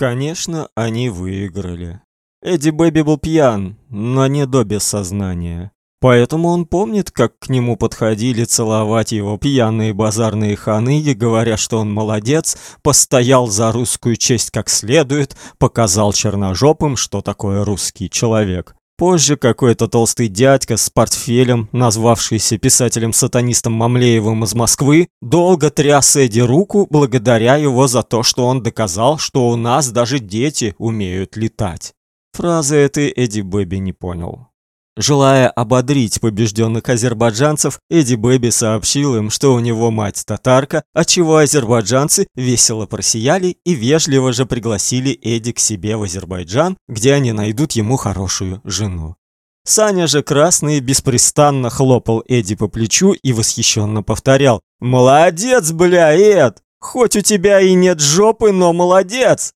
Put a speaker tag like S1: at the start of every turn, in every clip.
S1: Конечно, они выиграли. Эдди Бэби был пьян, но не до бессознания. Поэтому он помнит, как к нему подходили целовать его пьяные базарные ханыги, говоря, что он молодец, постоял за русскую честь как следует, показал черножопым, что такое русский человек. Позже какой-то толстый дядька с портфелем, назвавшийся писателем-сатанистом Мамлеевым из Москвы, долго тряс Эдди руку, благодаря его за то, что он доказал, что у нас даже дети умеют летать. Фразы этой Эдди Бэби не понял. Желая ободрить побежденных азербайджанцев, Эдди Бэби сообщил им, что у него мать татарка, отчего азербайджанцы весело просияли и вежливо же пригласили Эдди к себе в Азербайджан, где они найдут ему хорошую жену. Саня же красный беспрестанно хлопал Эдди по плечу и восхищенно повторял «Молодец, бля, Эд! Хоть у тебя и нет жопы, но молодец!»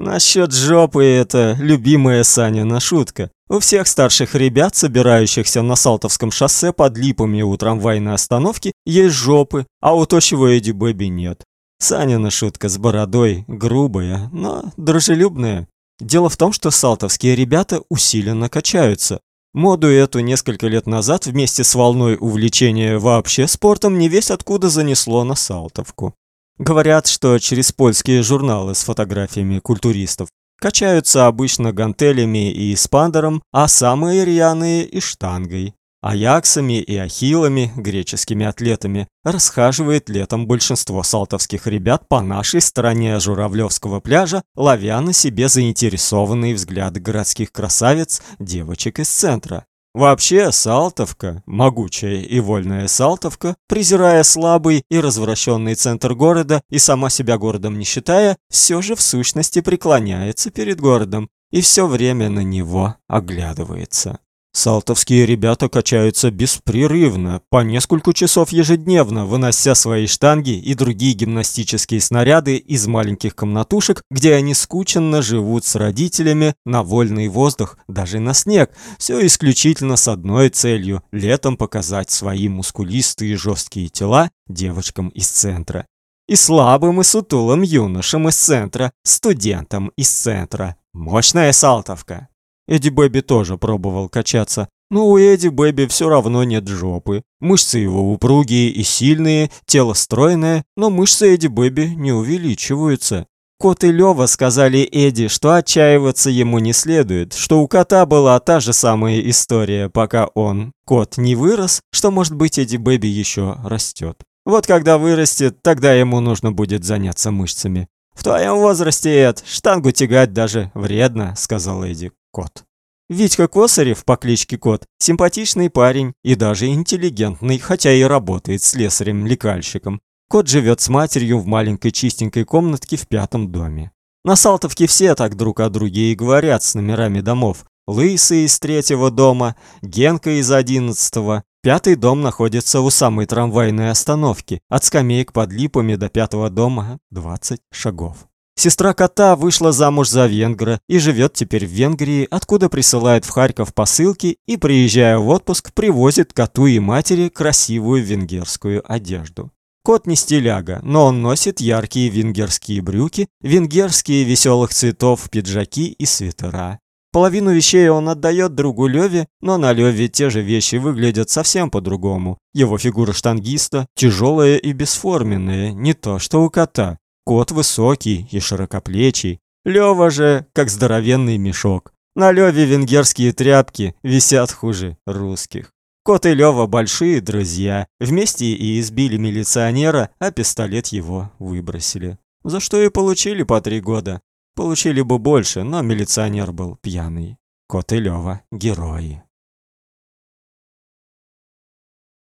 S1: Насчет жопы это любимая Санина шутка. У всех старших ребят, собирающихся на Салтовском шоссе под липами у трамвайной остановки, есть жопы, а у тощего Эдди Бэби нет. Санина шутка с бородой, грубая, но дружелюбная. Дело в том, что салтовские ребята усиленно качаются. Моду эту несколько лет назад вместе с волной увлечения вообще спортом не весь откуда занесло на Салтовку. Говорят, что через польские журналы с фотографиями культуристов качаются обычно гантелями и спандером, а самые рьяные и штангой. Аяксами и ахиллами, греческими атлетами, расхаживает летом большинство салтовских ребят по нашей стороне Журавлевского пляжа, ловя на себе заинтересованные взгляды городских красавиц, девочек из центра. Вообще, Салтовка, могучая и вольная Салтовка, презирая слабый и развращенный центр города и сама себя городом не считая, все же в сущности преклоняется перед городом и все время на него оглядывается. Салтовские ребята качаются беспрерывно, по несколько часов ежедневно, вынося свои штанги и другие гимнастические снаряды из маленьких комнатушек, где они скученно живут с родителями на вольный воздух, даже на снег. Все исключительно с одной целью – летом показать свои мускулистые жесткие тела девочкам из центра. И слабым и сутулым юношам из центра, студентам из центра. Мощная Салтовка. Эдди Бэби тоже пробовал качаться, но у Эдди Бэби все равно нет жопы. Мышцы его упругие и сильные, тело стройное, но мышцы Эдди Бэби не увеличиваются. Кот и Лёва сказали Эдди, что отчаиваться ему не следует, что у кота была та же самая история, пока он, кот, не вырос, что, может быть, Эдди Бэби еще растет. Вот когда вырастет, тогда ему нужно будет заняться мышцами. «В твоем возрасте, Эд, штангу тягать даже вредно», — сказал Эдди. Кот. Витька Косарев по кличке Кот – симпатичный парень и даже интеллигентный, хотя и работает слесарем-лекальщиком. Кот живет с матерью в маленькой чистенькой комнатке в пятом доме. На Салтовке все так друг о друге и говорят с номерами домов. Лысый из третьего дома, Генка из одиннадцатого. Пятый дом находится у самой трамвайной остановки. От скамеек под липами до пятого дома 20 шагов. Сестра кота вышла замуж за венгра и живет теперь в Венгрии, откуда присылает в Харьков посылки и, приезжая в отпуск, привозит коту и матери красивую венгерскую одежду. Кот не стиляга, но он носит яркие венгерские брюки, венгерские веселых цветов пиджаки и свитера. Половину вещей он отдает другу Леве, но на Леве те же вещи выглядят совсем по-другому. Его фигура штангиста тяжелая и бесформенная, не то что у кота. Кот высокий и широкоплечий. Лёва же, как здоровенный мешок. На Лёве венгерские тряпки висят хуже русских. Кот и Лёва большие друзья. Вместе и избили милиционера, а пистолет его выбросили. За что и получили по три года. Получили бы больше, но милиционер был пьяный. Кот и Лёва – герои.